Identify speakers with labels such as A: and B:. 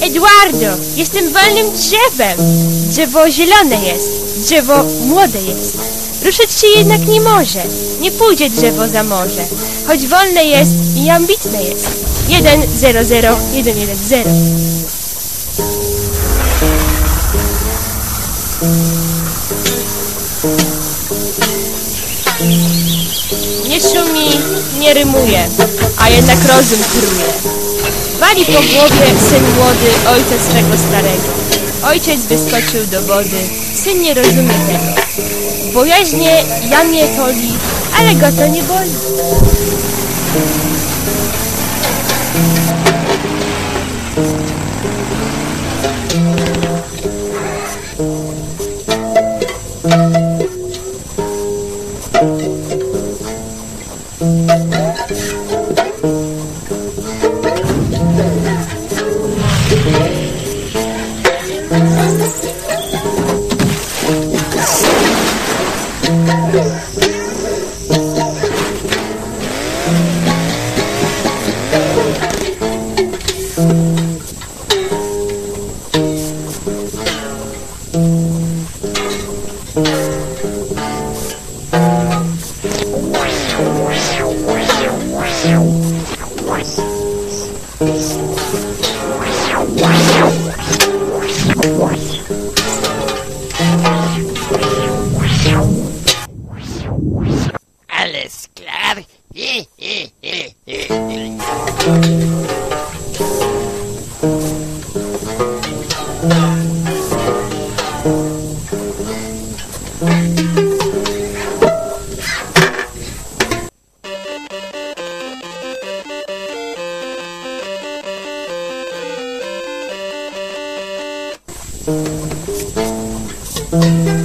A: Eduardo, jestem wolnym drzewem. Drzewo zielone jest, drzewo młode jest. Ruszyć się jednak nie może, nie pójdzie drzewo za morze. Choć wolne jest i ambitne jest. 1 0 0 1 1 0 Nie szumi, nie rymuje, a jednak rozum kruje. Wali po głowie syn młody ojca swego starego. Ojciec wyskoczył do wody, syn nie rozumie tego. Bojaźnie jamie toli, ale go to nie boli. Yeah.
B: Alles klar? He, he, he, he.
A: うん。